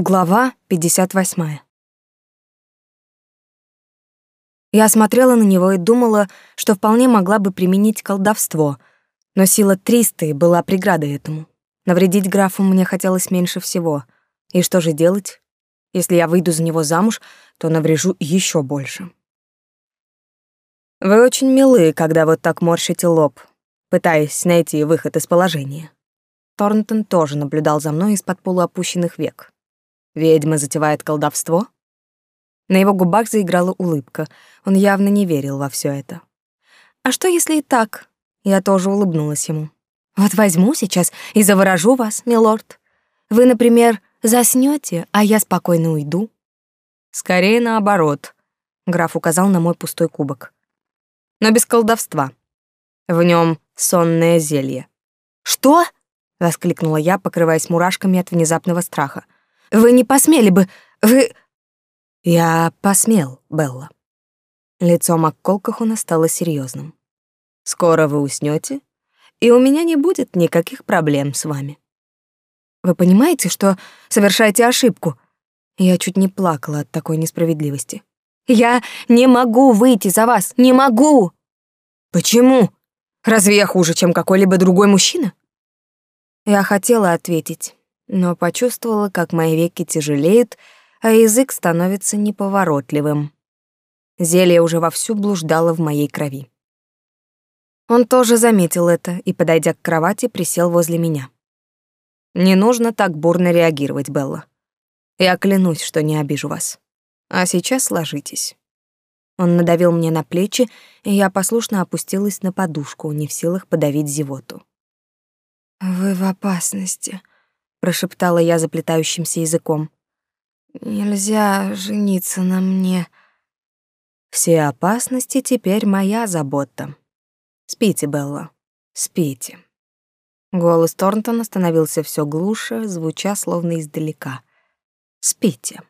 Глава 58. Я смотрела на него и думала, что вполне могла бы применить колдовство, но сила Тристы была преградой этому. Навредить графу мне хотелось меньше всего. И что же делать? Если я выйду за него замуж, то наврежу еще больше. Вы очень милы, когда вот так морщите лоб, пытаясь найти выход из положения. Торнтон тоже наблюдал за мной из-под полуопущенных век. Ведьма затевает колдовство? На его губах заиграла улыбка. Он явно не верил во все это. А что если и так? Я тоже улыбнулась ему. Вот возьму сейчас и заворожу вас, милорд. Вы, например, заснете, а я спокойно уйду. Скорее наоборот. Граф указал на мой пустой кубок. Но без колдовства. В нем сонное зелье. Что? воскликнула я, покрываясь мурашками от внезапного страха. Вы не посмели бы... Вы...» «Я посмел, Белла». Лицо МакКолкахуна стало серьезным. «Скоро вы уснете, и у меня не будет никаких проблем с вами». «Вы понимаете, что совершаете ошибку?» Я чуть не плакала от такой несправедливости. «Я не могу выйти за вас, не могу!» «Почему? Разве я хуже, чем какой-либо другой мужчина?» Я хотела ответить, но почувствовала, как мои веки тяжелеют, а язык становится неповоротливым. Зелье уже вовсю блуждало в моей крови. Он тоже заметил это и, подойдя к кровати, присел возле меня. «Не нужно так бурно реагировать, Белла. Я клянусь, что не обижу вас. А сейчас ложитесь». Он надавил мне на плечи, и я послушно опустилась на подушку, не в силах подавить зевоту. «Вы в опасности», прошептала я заплетающимся языком. Нельзя жениться на мне. Все опасности теперь моя забота. Спите, Белла, спите. Голос Торнтона становился все глуше, звуча словно издалека. Спите.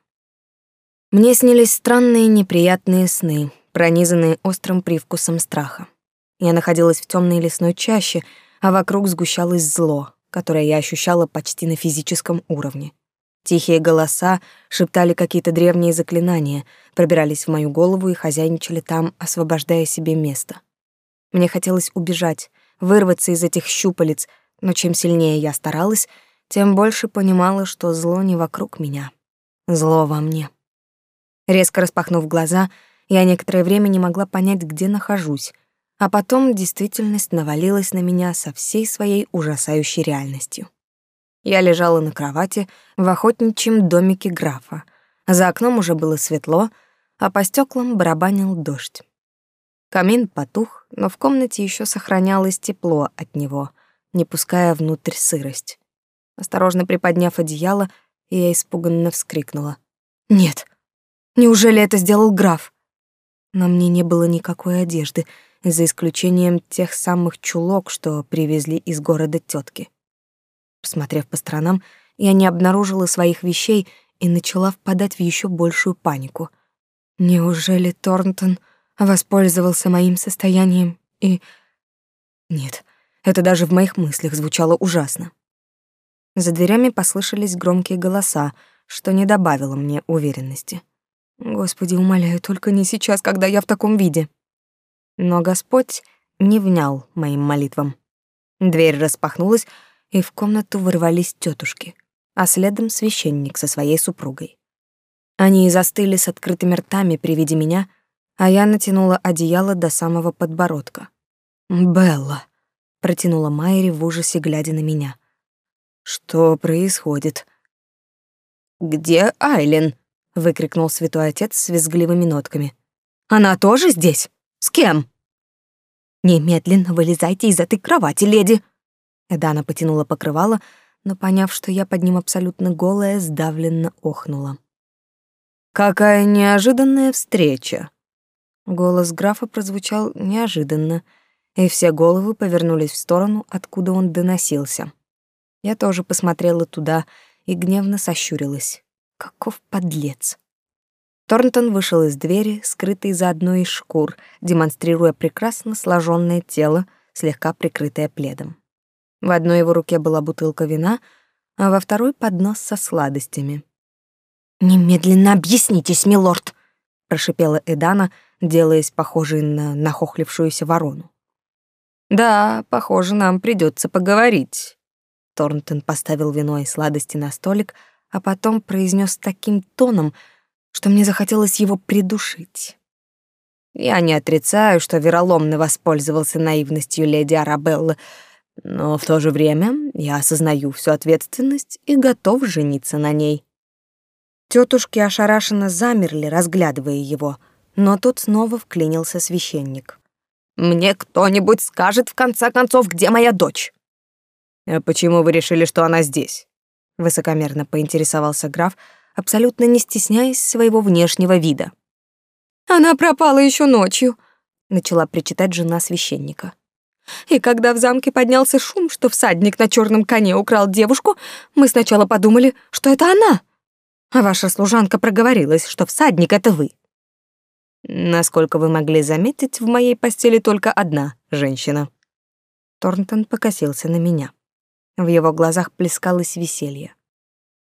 Мне снились странные неприятные сны, пронизанные острым привкусом страха. Я находилась в темной лесной чаще, а вокруг сгущалось зло, которое я ощущала почти на физическом уровне. Тихие голоса шептали какие-то древние заклинания, пробирались в мою голову и хозяйничали там, освобождая себе место. Мне хотелось убежать, вырваться из этих щупалец, но чем сильнее я старалась, тем больше понимала, что зло не вокруг меня. Зло во мне. Резко распахнув глаза, я некоторое время не могла понять, где нахожусь — а потом действительность навалилась на меня со всей своей ужасающей реальностью. Я лежала на кровати в охотничьем домике графа. За окном уже было светло, а по стеклам барабанил дождь. Камин потух, но в комнате еще сохранялось тепло от него, не пуская внутрь сырость. Осторожно приподняв одеяло, я испуганно вскрикнула. «Нет! Неужели это сделал граф?» На мне не было никакой одежды — за исключением тех самых чулок, что привезли из города тетки. Посмотрев по сторонам, я не обнаружила своих вещей и начала впадать в еще большую панику. Неужели Торнтон воспользовался моим состоянием и... Нет, это даже в моих мыслях звучало ужасно. За дверями послышались громкие голоса, что не добавило мне уверенности. Господи, умоляю, только не сейчас, когда я в таком виде. Но Господь не внял моим молитвам. Дверь распахнулась, и в комнату ворвались тетушки, а следом священник со своей супругой. Они застыли с открытыми ртами при виде меня, а я натянула одеяло до самого подбородка. «Белла», — протянула Майри в ужасе, глядя на меня. «Что происходит?» «Где Айлен?» — выкрикнул святой отец с визгливыми нотками. «Она тоже здесь?» С кем? Немедленно вылезайте из этой кровати, леди. Эдана потянула покрывало, но поняв, что я под ним абсолютно голая, сдавленно охнула. Какая неожиданная встреча. Голос графа прозвучал неожиданно, и все головы повернулись в сторону, откуда он доносился. Я тоже посмотрела туда и гневно сощурилась. Каков подлец. Торнтон вышел из двери, скрытый за одной из шкур, демонстрируя прекрасно сложенное тело, слегка прикрытое пледом. В одной его руке была бутылка вина, а во второй — поднос со сладостями. Немедленно объяснитесь, милорд, прошипела Эдана, делаясь похожей на нахохлившуюся ворону. Да, похоже, нам придется поговорить. Торнтон поставил вино и сладости на столик, а потом произнес таким тоном, что мне захотелось его придушить. Я не отрицаю, что вероломно воспользовался наивностью леди Арабеллы, но в то же время я осознаю всю ответственность и готов жениться на ней. Тетушки ошарашенно замерли, разглядывая его, но тут снова вклинился священник. «Мне кто-нибудь скажет, в конце концов, где моя дочь?» «А почему вы решили, что она здесь?» Высокомерно поинтересовался граф, абсолютно не стесняясь своего внешнего вида. «Она пропала еще ночью», — начала причитать жена священника. И когда в замке поднялся шум, что всадник на черном коне украл девушку, мы сначала подумали, что это она. А ваша служанка проговорилась, что всадник — это вы. Насколько вы могли заметить, в моей постели только одна женщина. Торнтон покосился на меня. В его глазах плескалось веселье.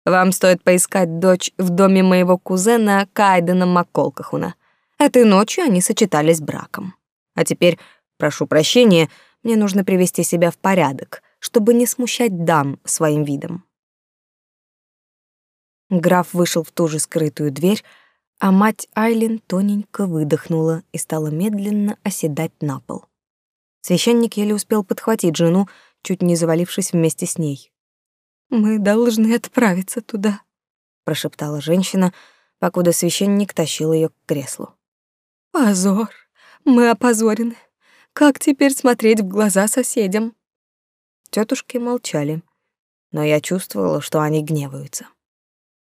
Вам стоит поискать дочь в доме моего кузена Кайдена Макколкахуна. Этой ночью они сочетались браком. А теперь, прошу прощения, мне нужно привести себя в порядок, чтобы не смущать дам своим видом. Граф вышел в ту же скрытую дверь, а мать Айлин тоненько выдохнула и стала медленно оседать на пол. Священник еле успел подхватить жену, чуть не завалившись вместе с ней. «Мы должны отправиться туда», — прошептала женщина, покуда священник тащил ее к креслу. «Позор! Мы опозорены. Как теперь смотреть в глаза соседям?» Тетушки молчали, но я чувствовала, что они гневаются.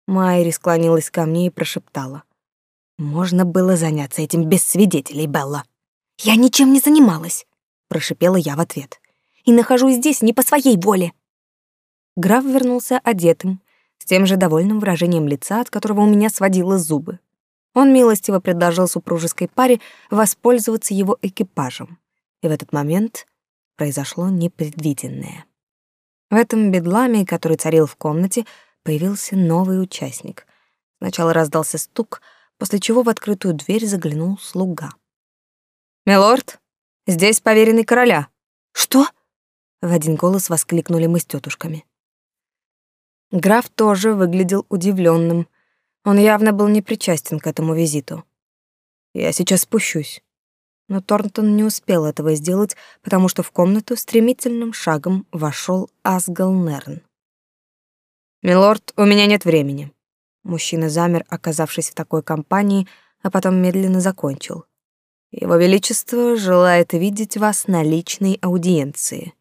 Майри склонилась ко мне и прошептала. «Можно было заняться этим без свидетелей, Белла». «Я ничем не занималась», — прошипела я в ответ. «И нахожусь здесь не по своей воле». Граф вернулся одетым, с тем же довольным выражением лица, от которого у меня сводило зубы. Он милостиво предложил супружеской паре воспользоваться его экипажем. И в этот момент произошло непредвиденное. В этом бедламе, который царил в комнате, появился новый участник. Сначала раздался стук, после чего в открытую дверь заглянул слуга. «Милорд, здесь поверенный короля». «Что?» — в один голос воскликнули мы с тетушками. Граф тоже выглядел удивленным. Он явно был не причастен к этому визиту. «Я сейчас спущусь». Но Торнтон не успел этого сделать, потому что в комнату стремительным шагом вошел Асгал Нерн. «Милорд, у меня нет времени». Мужчина замер, оказавшись в такой компании, а потом медленно закончил. «Его Величество желает видеть вас на личной аудиенции».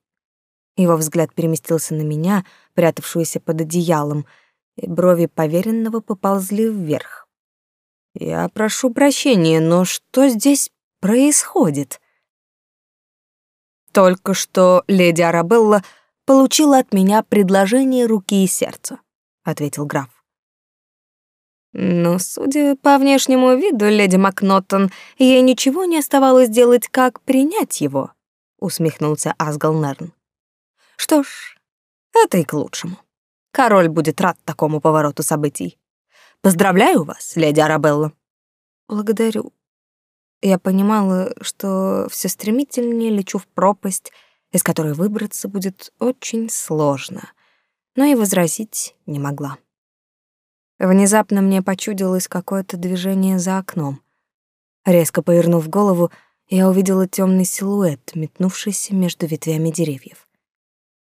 Его взгляд переместился на меня, прятавшуюся под одеялом, и брови поверенного поползли вверх. «Я прошу прощения, но что здесь происходит?» Только что леди Арабелла получила от меня предложение руки и сердца, ответил граф. Но, судя по внешнему виду, леди Макнотон, ей ничего не оставалось делать, как принять его, усмехнулся Асгал Нерн. Что ж, это и к лучшему. Король будет рад такому повороту событий. Поздравляю вас, леди Арабелла. Благодарю. Я понимала, что все стремительнее лечу в пропасть, из которой выбраться будет очень сложно, но и возразить не могла. Внезапно мне почудилось какое-то движение за окном. Резко повернув голову, я увидела темный силуэт, метнувшийся между ветвями деревьев.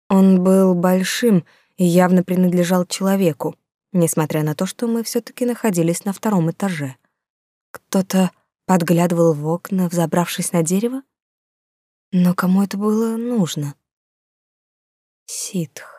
Он был большим и явно принадлежал человеку, несмотря на то, что мы все таки находились на втором этаже. Кто-то подглядывал в окна, взобравшись на дерево? Но кому это было нужно? Ситх.